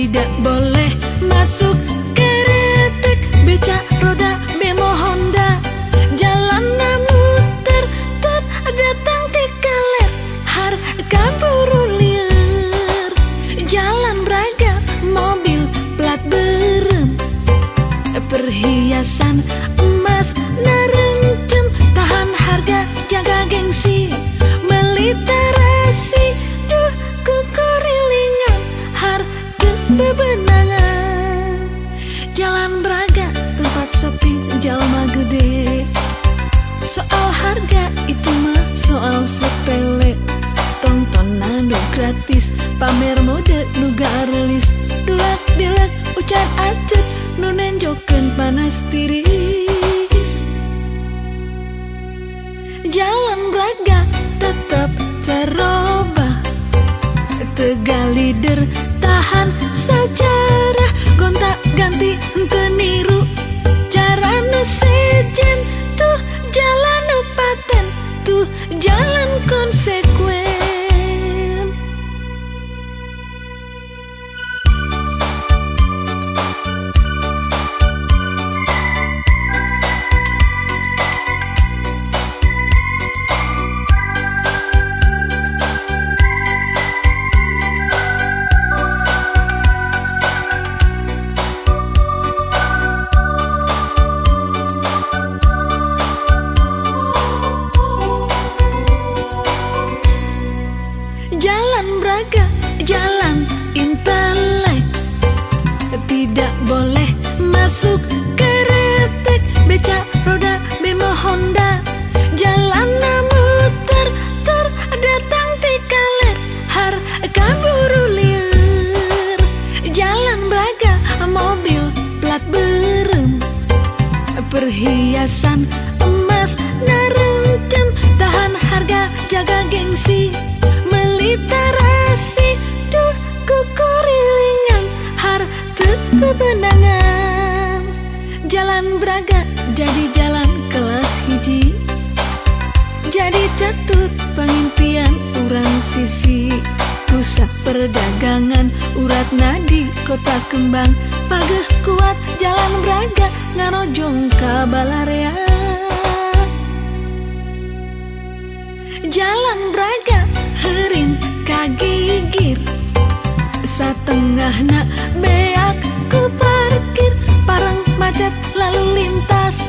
tidak boleh gratis. Pamer mode nuga rilis Dulak dilek ucat acet Nunenjoken panas tiris. Jalan Braga tetap terobah. Tegal leader Jalan Braga, jalan intelek. Tidak boleh masuk keretek. Beca roda bemo Honda. Jalan muter ter datang tikalet Har kaburu liur. Jalan Braga mobil plat berem. Perhiasan emas narencem Tahan harga jaga gengsi bebenangan Jalan Braga jadi jalan kelas hiji. Jadi catur pengimpian orang sisi. Pusat perdagangan urat nadi kota kembang. Pageh kuat jalan Braga ngarojong Balarea Jalan Braga herin kagigir Satengah nak beak macet lalu lintas